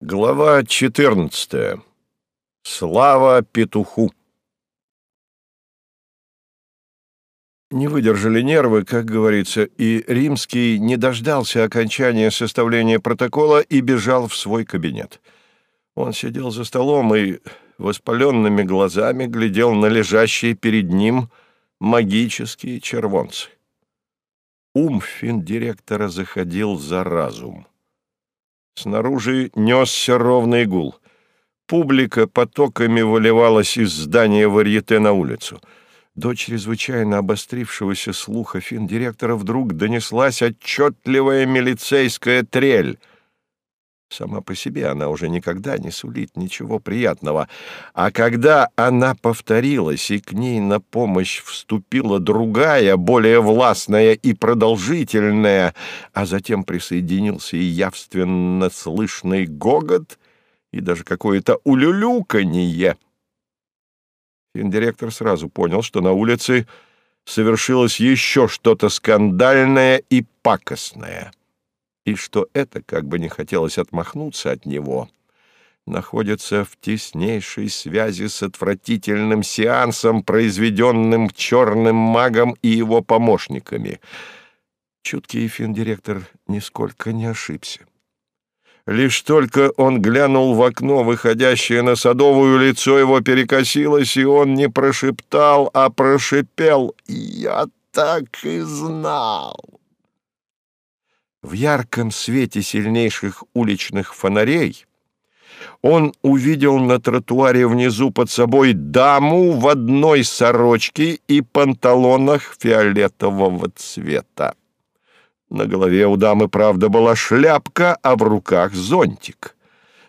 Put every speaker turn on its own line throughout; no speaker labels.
Глава 14. Слава петуху. Не выдержали нервы, как говорится, и Римский не дождался окончания составления протокола и бежал в свой кабинет. Он сидел за столом и воспаленными глазами глядел на лежащие перед ним магические червонцы. Ум финдиректора заходил за разум. Снаружи несся ровный гул. Публика потоками выливалась из здания варьете на улицу. До чрезвычайно обострившегося слуха финдиректора вдруг донеслась отчетливая милицейская трель — Сама по себе она уже никогда не сулит ничего приятного. А когда она повторилась, и к ней на помощь вступила другая, более властная и продолжительная, а затем присоединился и явственно слышный гогот, и даже какое-то улюлюканье, финдиректор сразу понял, что на улице совершилось еще что-то скандальное и пакостное и что это, как бы не хотелось отмахнуться от него, находится в теснейшей связи с отвратительным сеансом, произведенным черным магом и его помощниками. Чуткий финдиректор нисколько не ошибся. Лишь только он глянул в окно, выходящее на садовую, лицо его перекосилось, и он не прошептал, а прошипел «Я так и знал!» В ярком свете сильнейших уличных фонарей он увидел на тротуаре внизу под собой даму в одной сорочке и панталонах фиолетового цвета. На голове у дамы, правда, была шляпка, а в руках зонтик.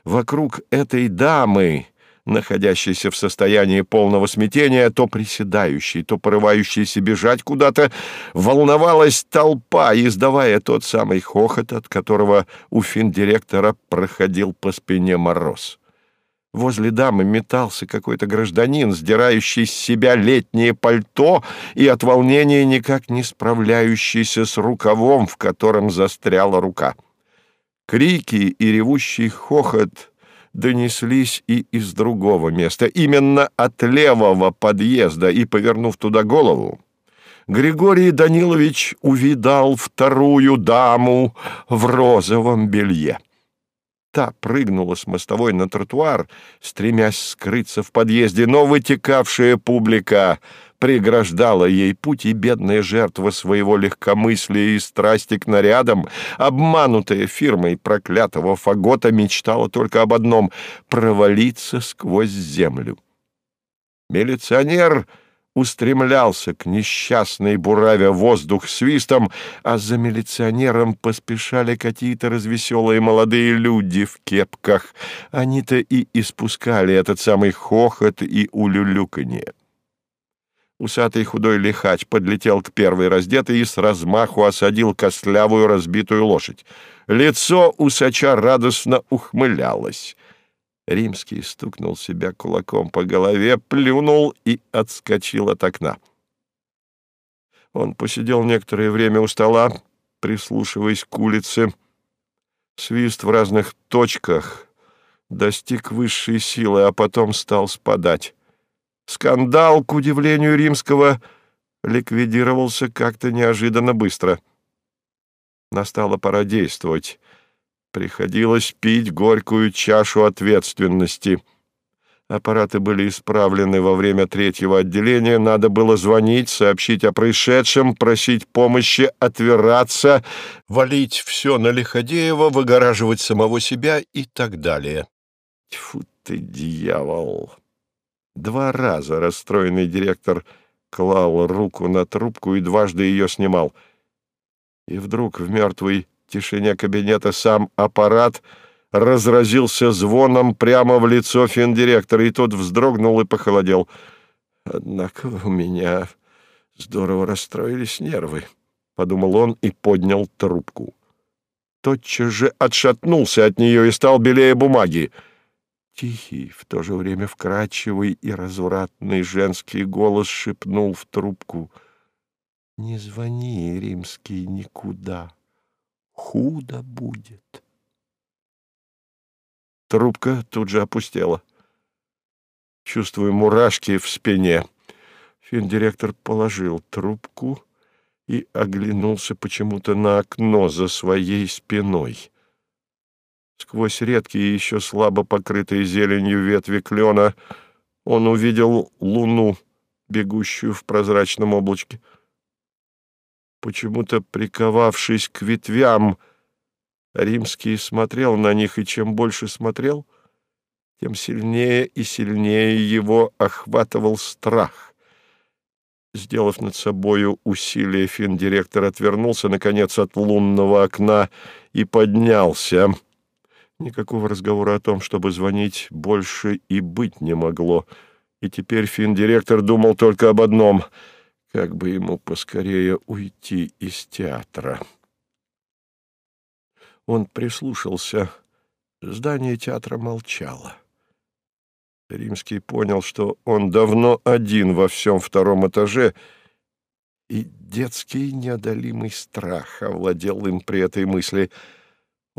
Вокруг этой дамы находящийся в состоянии полного смятения, то приседающий, то порывающийся бежать куда-то, волновалась толпа, издавая тот самый хохот, от которого у финдиректора проходил по спине мороз. Возле дамы метался какой-то гражданин, сдирающий с себя летнее пальто и от волнения никак не справляющийся с рукавом, в котором застряла рука. Крики и ревущий хохот донеслись и из другого места, именно от левого подъезда, и, повернув туда голову, Григорий Данилович увидал вторую даму в розовом белье. Та прыгнула с мостовой на тротуар, стремясь скрыться в подъезде, но вытекавшая публика преграждала ей путь, и бедная жертва своего легкомыслия и страсти к нарядам, обманутая фирмой проклятого фагота, мечтала только об одном — провалиться сквозь землю. Милиционер устремлялся к несчастной буравя воздух свистом, а за милиционером поспешали какие-то развеселые молодые люди в кепках. Они-то и испускали этот самый хохот и улюлюканье. Усатый худой лихач подлетел к первой раздетой и с размаху осадил костлявую разбитую лошадь. Лицо усача радостно ухмылялось. Римский стукнул себя кулаком по голове, плюнул и отскочил от окна. Он посидел некоторое время у стола, прислушиваясь к улице. Свист в разных точках достиг высшей силы, а потом стал спадать. Скандал, к удивлению римского, ликвидировался как-то неожиданно быстро. Настала пора действовать. Приходилось пить горькую чашу ответственности. Аппараты были исправлены во время третьего отделения, надо было звонить, сообщить о происшедшем, просить помощи, отвираться, валить все на Лиходеева, выгораживать самого себя и так далее. Тьфу ты, дьявол! Два раза расстроенный директор клал руку на трубку и дважды ее снимал. И вдруг в мертвой тишине кабинета сам аппарат разразился звоном прямо в лицо финдиректора, и тот вздрогнул и похолодел. «Однако у меня здорово расстроились нервы», — подумал он и поднял трубку. Тотчас же отшатнулся от нее и стал белее бумаги. Тихий, в то же время вкрадчивый и развратный женский голос шепнул в трубку. «Не звони, римский, никуда. Худо будет». Трубка тут же опустела. Чувствую мурашки в спине. Финдиректор положил трубку и оглянулся почему-то на окно за своей спиной. Сквозь редкие еще слабо покрытые зеленью ветви клена он увидел луну, бегущую в прозрачном облачке. Почему-то приковавшись к ветвям, Римский смотрел на них, и чем больше смотрел, тем сильнее и сильнее его охватывал страх. Сделав над собою усилие, финдиректор отвернулся, наконец, от лунного окна и поднялся. Никакого разговора о том, чтобы звонить, больше и быть не могло. И теперь финдиректор думал только об одном — как бы ему поскорее уйти из театра. Он прислушался. Здание театра молчало. Римский понял, что он давно один во всем втором этаже, и детский неодолимый страх овладел им при этой мысли.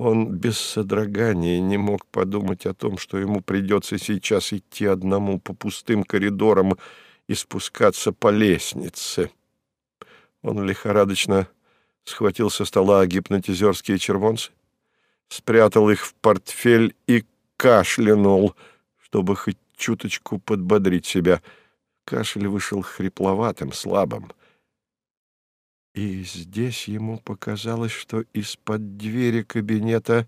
Он без содрогания не мог подумать о том, что ему придется сейчас идти одному по пустым коридорам и спускаться по лестнице. Он лихорадочно схватил со стола гипнотизерские червонцы, спрятал их в портфель и кашлянул, чтобы хоть чуточку подбодрить себя. Кашель вышел хрипловатым, слабым. И здесь ему показалось, что из-под двери кабинета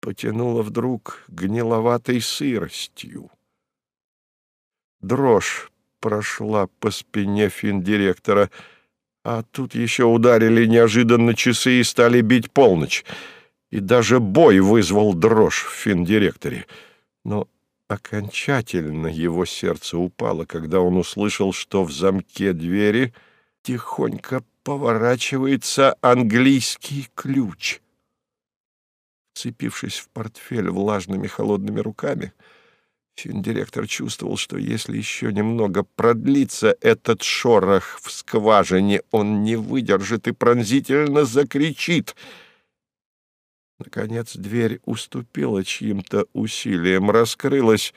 потянуло вдруг гниловатой сыростью. Дрожь прошла по спине финдиректора, а тут еще ударили неожиданно часы и стали бить полночь — и даже бой вызвал дрожь в финдиректоре. Но окончательно его сердце упало, когда он услышал, что в замке двери тихонько поворачивается английский ключ. Цепившись в портфель влажными холодными руками, финдиректор чувствовал, что если еще немного продлится этот шорох в скважине, он не выдержит и пронзительно закричит — Наконец дверь уступила чьим-то усилиям, раскрылась,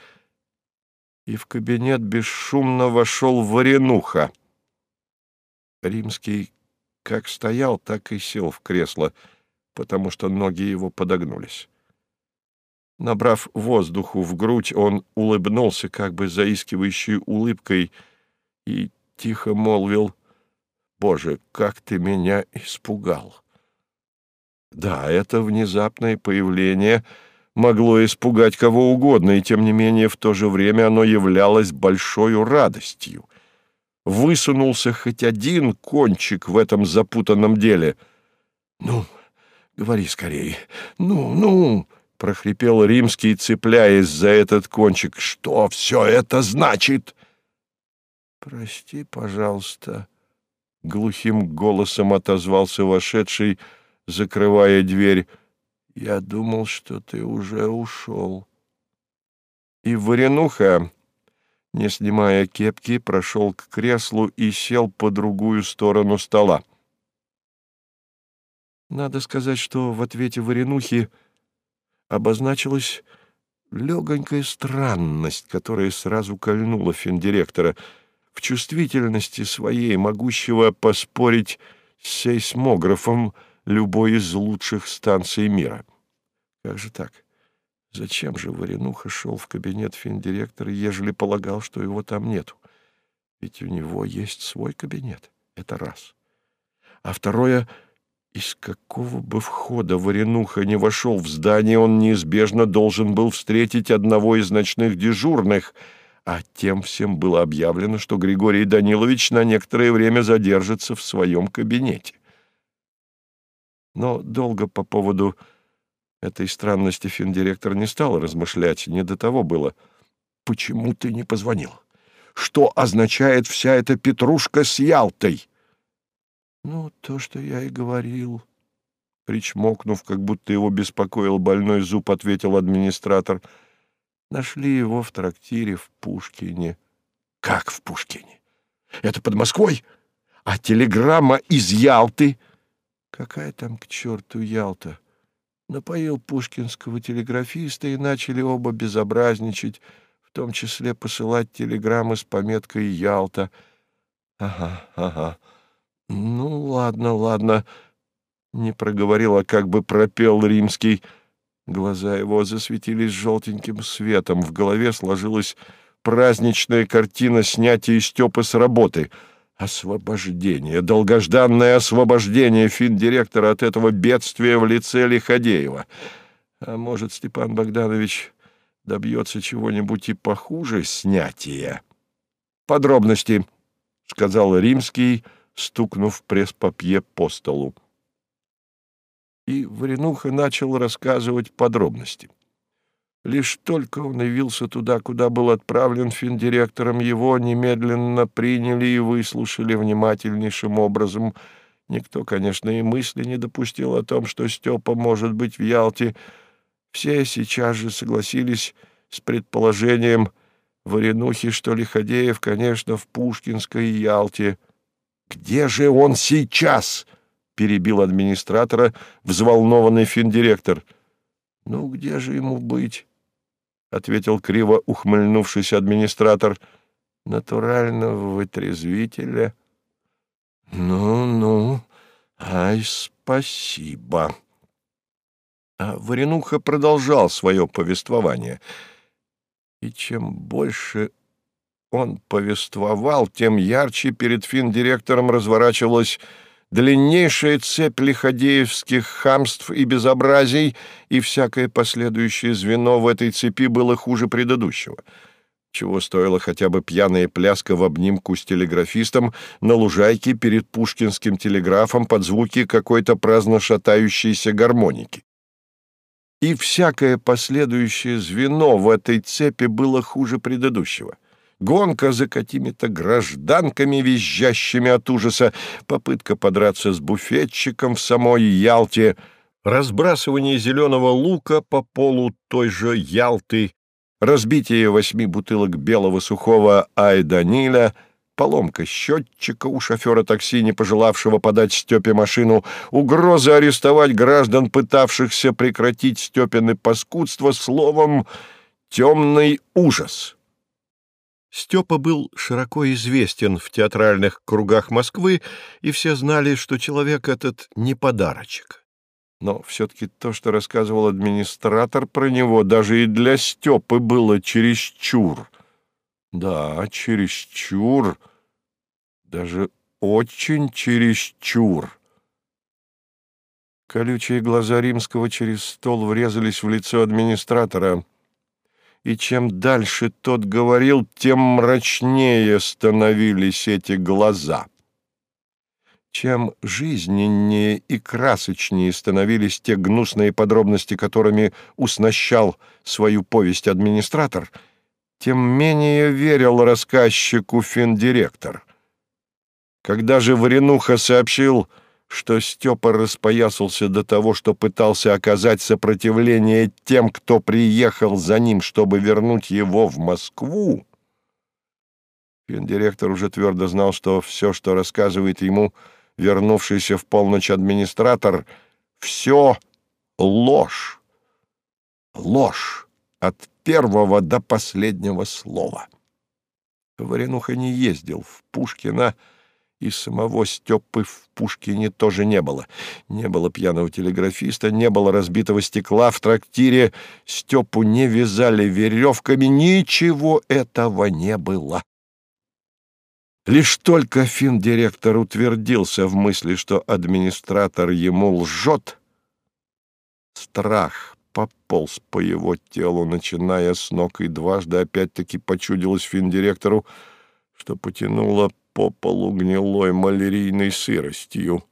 и в кабинет бесшумно вошел Варенуха. Римский как стоял, так и сел в кресло, потому что ноги его подогнулись. Набрав воздуху в грудь, он улыбнулся как бы заискивающей улыбкой и тихо молвил «Боже, как ты меня испугал!» Да, это внезапное появление могло испугать кого угодно, и тем не менее в то же время оно являлось большой радостью. Высунулся хоть один кончик в этом запутанном деле. «Ну, говори скорее, ну, ну!» — прохрипел Римский, цепляясь за этот кончик. «Что все это значит?» «Прости, пожалуйста», — глухим голосом отозвался вошедший, — закрывая дверь. «Я думал, что ты уже ушел». И Варенуха, не снимая кепки, прошел к креслу и сел по другую сторону стола. Надо сказать, что в ответе Варенухи обозначилась легонькая странность, которая сразу кольнула финдиректора в чувствительности своей, могущего поспорить с сейсмографом, любой из лучших станций мира. Как же так? Зачем же Варенуха шел в кабинет финдиректора, ежели полагал, что его там нету? Ведь у него есть свой кабинет. Это раз. А второе — из какого бы входа Варенуха не вошел в здание, он неизбежно должен был встретить одного из ночных дежурных, а тем всем было объявлено, что Григорий Данилович на некоторое время задержится в своем кабинете. Но долго по поводу этой странности финдиректор не стал размышлять, не до того было. «Почему ты не позвонил? Что означает вся эта петрушка с Ялтой?» «Ну, то, что я и говорил», — причмокнув, как будто его беспокоил больной зуб, ответил администратор. «Нашли его в трактире в Пушкине». «Как в Пушкине? Это под Москвой? А телеграмма из Ялты?» Какая там к черту Ялта? Напоил пушкинского телеграфиста, и начали оба безобразничать, в том числе посылать телеграммы с пометкой «Ялта». Ага, ага. Ну, ладно, ладно. Не проговорил, а как бы пропел римский. Глаза его засветились желтеньким светом. В голове сложилась праздничная картина снятия Степы с работы. Освобождение, долгожданное освобождение финдиректора от этого бедствия в лице Лиходеева. А может, Степан Богданович добьется чего-нибудь и похуже снятия? Подробности, — сказал Римский, стукнув пресс-папье по столу. И Варенуха начал рассказывать подробности. Лишь только он явился туда, куда был отправлен финдиректором, его немедленно приняли и выслушали внимательнейшим образом. Никто, конечно, и мысли не допустил о том, что Степа может быть в Ялте. Все сейчас же согласились с предположением Варенухи, что Лиходеев, конечно, в Пушкинской Ялте. «Где же он сейчас?» — перебил администратора взволнованный финдиректор. «Ну, где же ему быть?» — ответил криво ухмыльнувшись администратор. «Натурально вытрезвителя». «Ну-ну, ай, спасибо». А Варенуха продолжал свое повествование. И чем больше он повествовал, тем ярче перед финдиректором разворачивалась длиннейшая цепь лиходеевских хамств и безобразий, и всякое последующее звено в этой цепи было хуже предыдущего. Чего стоила хотя бы пьяная пляска в обнимку с телеграфистом на лужайке перед пушкинским телеграфом под звуки какой-то праздно шатающейся гармоники. И всякое последующее звено в этой цепи было хуже предыдущего — гонка за какими-то гражданками, визжащими от ужаса, попытка подраться с буфетчиком в самой Ялте, разбрасывание зеленого лука по полу той же Ялты, разбитие восьми бутылок белого сухого айданиля, поломка счетчика у шофера такси, не пожелавшего подать Степе машину, угроза арестовать граждан, пытавшихся прекратить Степины паскудство, словом, темный ужас. Степа был широко известен в театральных кругах Москвы, и все знали, что человек этот не подарочек. Но все-таки то, что рассказывал администратор про него, даже и для Степы было чересчур. Да, чересчур, даже очень чересчур. Колючие глаза римского через стол врезались в лицо администратора — и чем дальше тот говорил, тем мрачнее становились эти глаза. Чем жизненнее и красочнее становились те гнусные подробности, которыми уснащал свою повесть администратор, тем менее верил рассказчику финдиректор. Когда же Варенуха сообщил что Степа распоясался до того, что пытался оказать сопротивление тем, кто приехал за ним, чтобы вернуть его в Москву, финдиректор уже твердо знал, что все, что рассказывает ему вернувшийся в полночь администратор, все ложь. Ложь от первого до последнего слова. Варенуха не ездил в Пушкино, и самого Степы в Пушкине тоже не было. Не было пьяного телеграфиста, не было разбитого стекла в трактире, Степу не вязали веревками, ничего этого не было. Лишь только финдиректор утвердился в мысли, что администратор ему лжет, страх пополз по его телу, начиная с ног, и дважды опять-таки почудилось финдиректору, что потянуло по полу гнилой малярийной сыростью.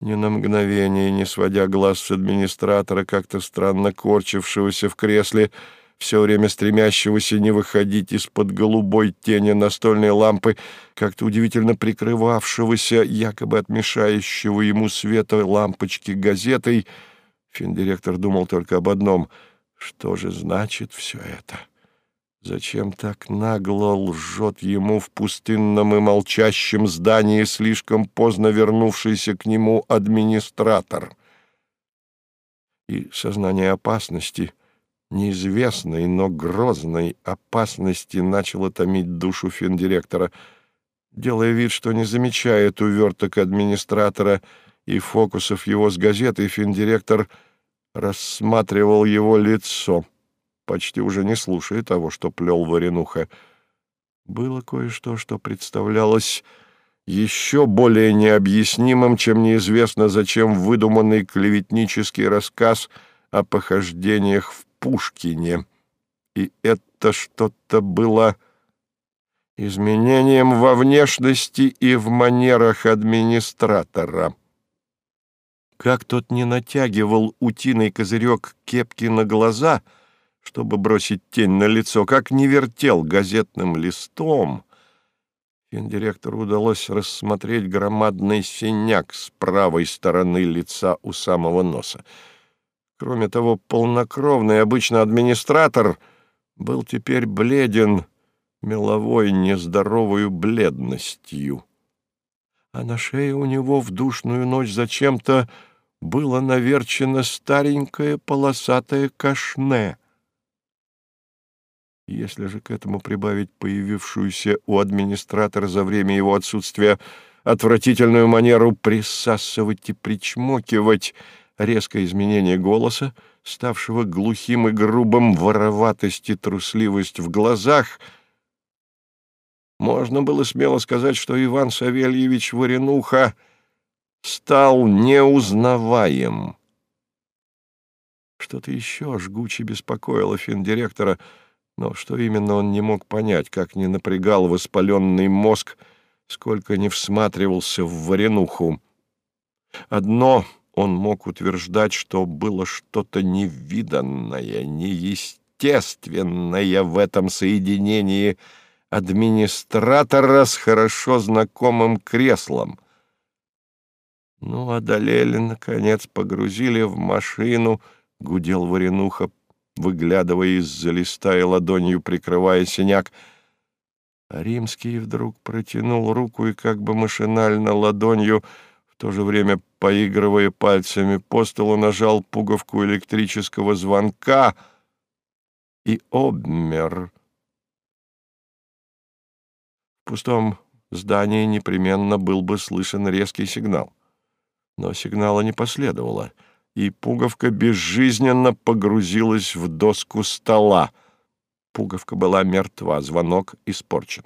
Ни на мгновение, не сводя глаз с администратора, как-то странно корчившегося в кресле, все время стремящегося не выходить из-под голубой тени настольной лампы, как-то удивительно прикрывавшегося, якобы отмешающего ему света лампочки газетой, финдиректор думал только об одном — что же значит все это? — Зачем так нагло лжет ему в пустынном и молчащем здании слишком поздно вернувшийся к нему администратор? и сознание опасности, неизвестной, но грозной опасности начало томить душу финдиректора. Делая вид, что не замечает уверток администратора и фокусов его с газетой, финдиректор рассматривал его лицо, почти уже не слушая того, что плел Варенуха. Было кое-что, что представлялось еще более необъяснимым, чем неизвестно зачем выдуманный клеветнический рассказ о похождениях в Пушкине. И это что-то было изменением во внешности и в манерах администратора. Как тот не натягивал утиный козырек кепки на глаза, чтобы бросить тень на лицо, как не вертел газетным листом, Финдиректору удалось рассмотреть громадный синяк с правой стороны лица у самого носа. Кроме того, полнокровный обычно администратор был теперь бледен меловой нездоровой бледностью. А на шее у него в душную ночь зачем-то было наверчено старенькое полосатое кашне — если же к этому прибавить появившуюся у администратора за время его отсутствия отвратительную манеру присасывать и причмокивать, резкое изменение голоса, ставшего глухим и грубым, вороватость и трусливость в глазах, можно было смело сказать, что Иван Савельевич Варенуха стал неузнаваем. Что-то еще жгуче беспокоило финдиректора — но что именно он не мог понять, как не напрягал воспаленный мозг, сколько не всматривался в варенуху. Одно он мог утверждать, что было что-то невиданное, неестественное в этом соединении администратора с хорошо знакомым креслом. Ну, одолели, наконец, погрузили в машину, гудел Варенуха, выглядывая из-за листа и ладонью прикрывая синяк. А Римский вдруг протянул руку и как бы машинально ладонью, в то же время поигрывая пальцами по столу, нажал пуговку электрического звонка и обмер. В пустом здании непременно был бы слышен резкий сигнал. Но сигнала не последовало — и пуговка безжизненно погрузилась в доску стола. Пуговка была мертва, звонок испорчен.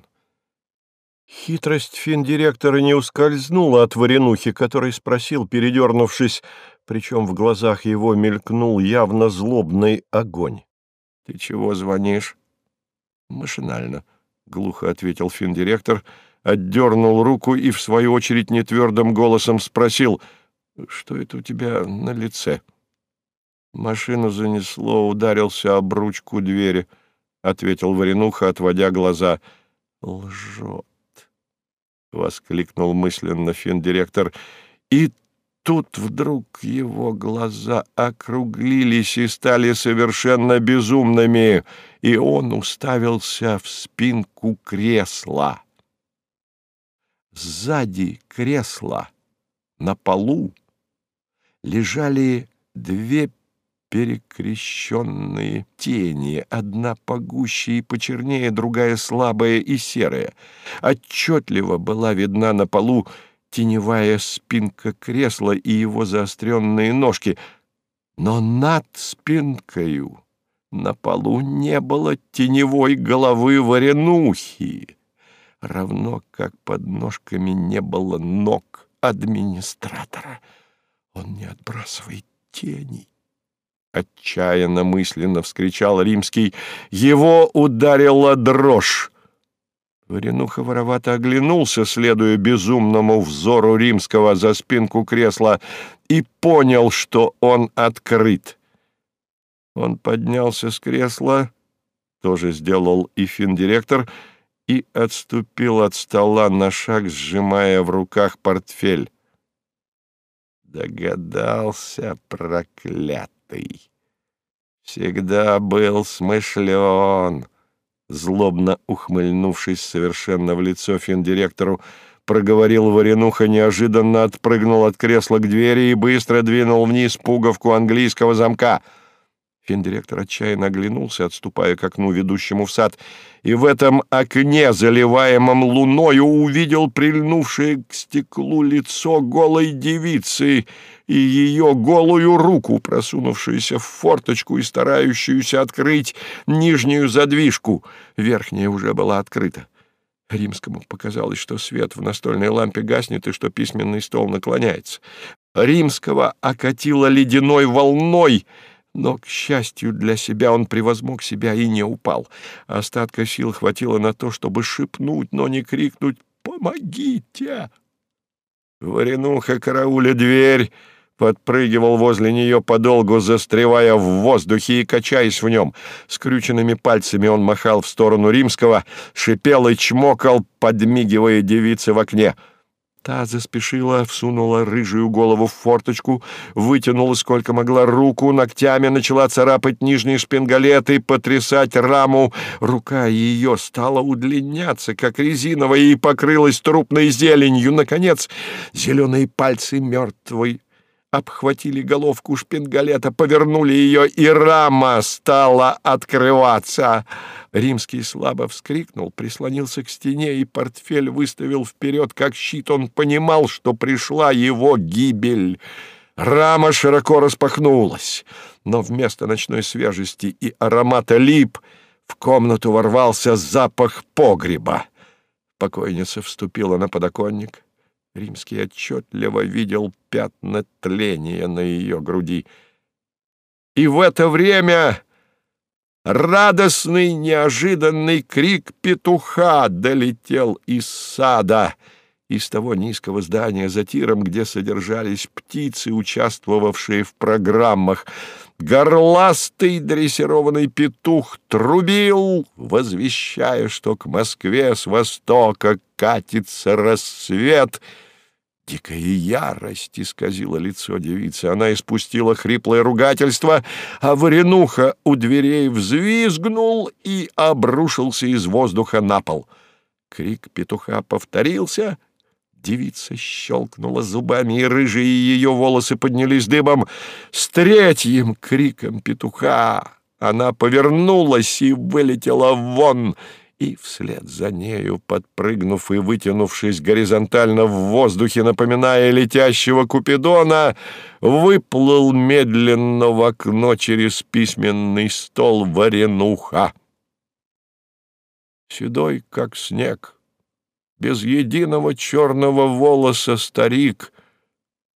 Хитрость финдиректора не ускользнула от Варенухи, который спросил, передернувшись, причем в глазах его мелькнул явно злобный огонь. — Ты чего звонишь? — Машинально, — глухо ответил финдиректор, отдернул руку и, в свою очередь, нетвердым голосом спросил — что это у тебя на лице? Машину занесло, ударился об ручку двери, — ответил Варенуха, отводя глаза. Лжет, — воскликнул мысленно финдиректор. И тут вдруг его глаза округлились и стали совершенно безумными, и он уставился в спинку кресла. Сзади кресла, на полу, лежали две перекрещенные тени, одна погуще и почернее, другая слабая и серая. Отчетливо была видна на полу теневая спинка кресла и его заостренные ножки, но над спинкою на полу не было теневой головы варенухи, равно как под ножками не было ног администратора — он не отбрасывает тени. Отчаянно мысленно вскричал Римский. Его ударила дрожь. Варенуха воровато оглянулся, следуя безумному взору римского за спинку кресла, и понял, что он открыт. Он поднялся с кресла, тоже сделал и финдиректор, и отступил от стола на шаг, сжимая в руках портфель. Догадался, проклятый. Всегда был смышлен. Злобно ухмыльнувшись совершенно в лицо финдиректору, проговорил Варенуха, неожиданно отпрыгнул от кресла к двери и быстро двинул вниз пуговку английского замка. Финдиректор отчаянно оглянулся, отступая к окну, ведущему в сад, и в этом окне, заливаемом луною, увидел прильнувшее к стеклу лицо голой девицы и ее голую руку, просунувшуюся в форточку и старающуюся открыть нижнюю задвижку. Верхняя уже была открыта. Римскому показалось, что свет в настольной лампе гаснет и что письменный стол наклоняется. Римского окатило ледяной волной, но, к счастью для себя, он превозмог себя и не упал. Остатка сил хватило на то, чтобы шепнуть, но не крикнуть «Помогите!». Варенуха карауля дверь, подпрыгивал возле нее подолгу, застревая в воздухе и качаясь в нем. Скрюченными пальцами он махал в сторону римского, шипел и чмокал, подмигивая девице в окне. Та заспешила, всунула рыжую голову в форточку, вытянула сколько могла руку, ногтями начала царапать нижние шпингалеты, потрясать раму. Рука ее стала удлиняться, как резиновая, и покрылась трупной зеленью. Наконец, зеленые пальцы мертвой обхватили головку шпингалета, повернули ее, и рама стала открываться. Римский слабо вскрикнул, прислонился к стене, и портфель выставил вперед, как щит. Он понимал, что пришла его гибель. Рама широко распахнулась, но вместо ночной свежести и аромата лип в комнату ворвался запах погреба. Покойница вступила на подоконник — Римский отчетливо видел пятна тления на ее груди. И в это время радостный неожиданный крик петуха долетел из сада, из того низкого здания за тиром, где содержались птицы, участвовавшие в программах. Горластый дрессированный петух трубил, возвещая, что к Москве с востока катится рассвет — Дикая ярость исказила лицо девицы. Она испустила хриплое ругательство, а Варенуха у дверей взвизгнул и обрушился из воздуха на пол. Крик петуха повторился. Девица щелкнула зубами, и рыжие ее волосы поднялись дыбом. С третьим криком петуха она повернулась и вылетела вон — и вслед за нею, подпрыгнув и вытянувшись горизонтально в воздухе, напоминая летящего Купидона, выплыл медленно в окно через письменный стол варенуха. Седой, как снег, без единого черного волоса старик,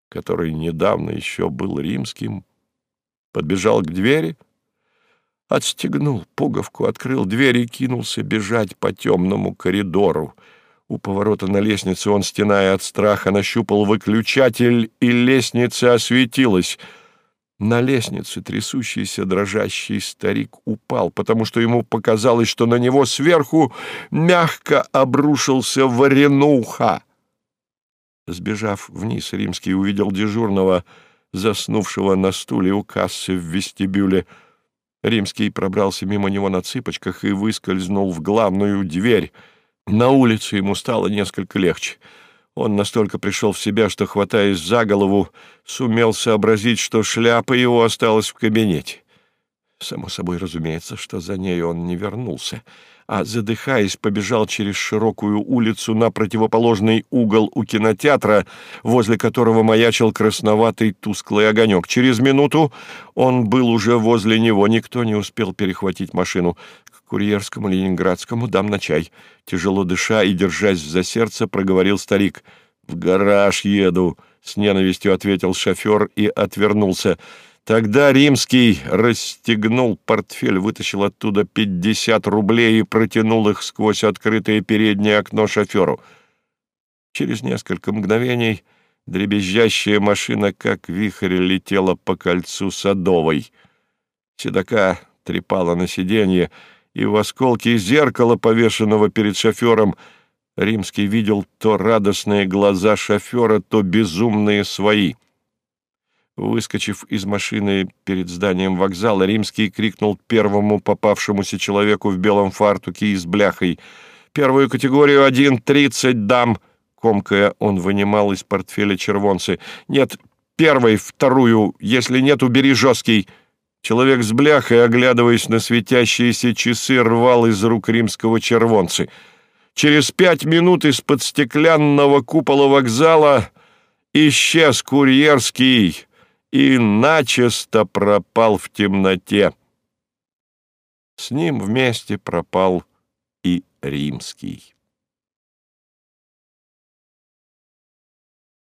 который недавно еще был римским, подбежал к двери — Отстегнул пуговку, открыл дверь и кинулся бежать по темному коридору. У поворота на лестнице он, стеная от страха, нащупал выключатель, и лестница осветилась. На лестнице трясущийся дрожащий старик упал, потому что ему показалось, что на него сверху мягко обрушился варенуха. Сбежав вниз, Римский увидел дежурного, заснувшего на стуле у кассы в вестибюле, Римский пробрался мимо него на цыпочках и выскользнул в главную дверь. На улице ему стало несколько легче. Он настолько пришел в себя, что, хватаясь за голову, сумел сообразить, что шляпа его осталась в кабинете. Само собой разумеется, что за ней он не вернулся а, задыхаясь, побежал через широкую улицу на противоположный угол у кинотеатра, возле которого маячил красноватый тусклый огонек. Через минуту он был уже возле него, никто не успел перехватить машину. К курьерскому ленинградскому дам на чай. Тяжело дыша и держась за сердце, проговорил старик. «В гараж еду», — с ненавистью ответил шофер и отвернулся. Тогда Римский расстегнул портфель, вытащил оттуда пятьдесят рублей и протянул их сквозь открытое переднее окно шоферу. Через несколько мгновений дребезжащая машина, как вихрь, летела по кольцу Садовой. Седока трепала на сиденье, и в осколке зеркала, повешенного перед шофером, Римский видел то радостные глаза шофера, то безумные свои — Выскочив из машины перед зданием вокзала, Римский крикнул первому попавшемуся человеку в белом фартуке и с бляхой. «Первую категорию один, тридцать дам!» Комкая, он вынимал из портфеля червонцы. «Нет, первой, вторую, если нет, убери жесткий». Человек с бляхой, оглядываясь на светящиеся часы, рвал из рук римского червонцы. Через пять минут из-под стеклянного купола вокзала исчез курьерский и начисто пропал в темноте. С ним вместе пропал и римский.